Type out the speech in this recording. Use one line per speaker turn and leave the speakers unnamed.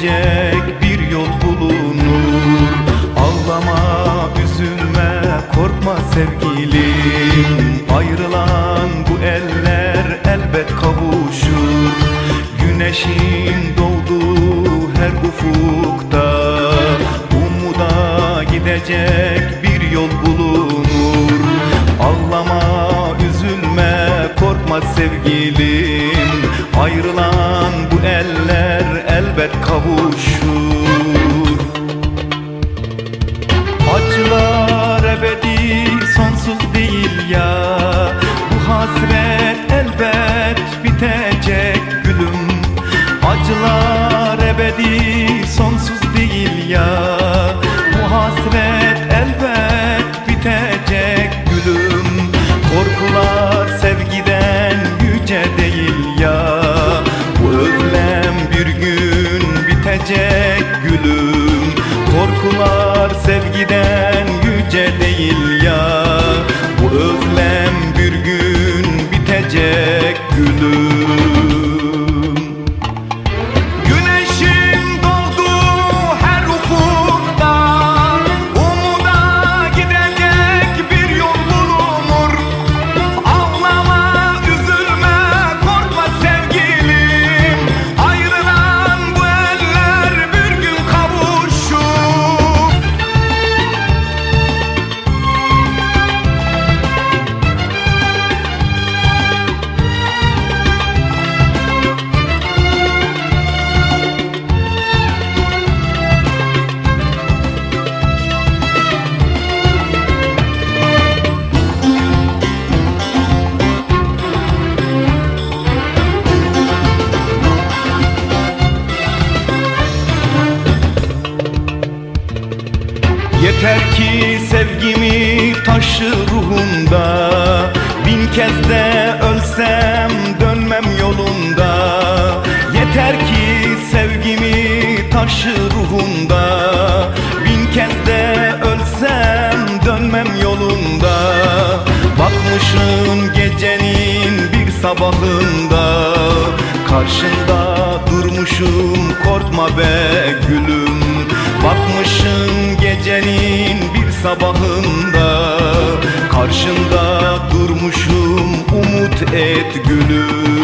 gidecek bir yol bulunur. Ağlama, üzülme, korkma sevgilim. Ayrılan bu eller elbet kavuşur. Güneşin doğduğu her ufukta Umuda gidecek bir yol bulunur. Ağlama, üzülme, korkma sevgilim elbet kavuşur. Acılar ebedi sonsuz değil ya. Bu hasret elbet bitecek gülüm. Acılar ebedi bitecek gülüm. Korkular sevgiden yüce değil Yeter ki sevgimi taşı ruhunda. Bin kez de ölsem dönmem yolunda. Yeter ki sevgimi taşı ruhunda. Bin kez de ölsem dönmem yolunda. Bakmışım gecenin bir sabahında. Karşında durmuşum korkma be gülüm Bakmışım gecenin bir sabahında Karşında durmuşum umut et gülüm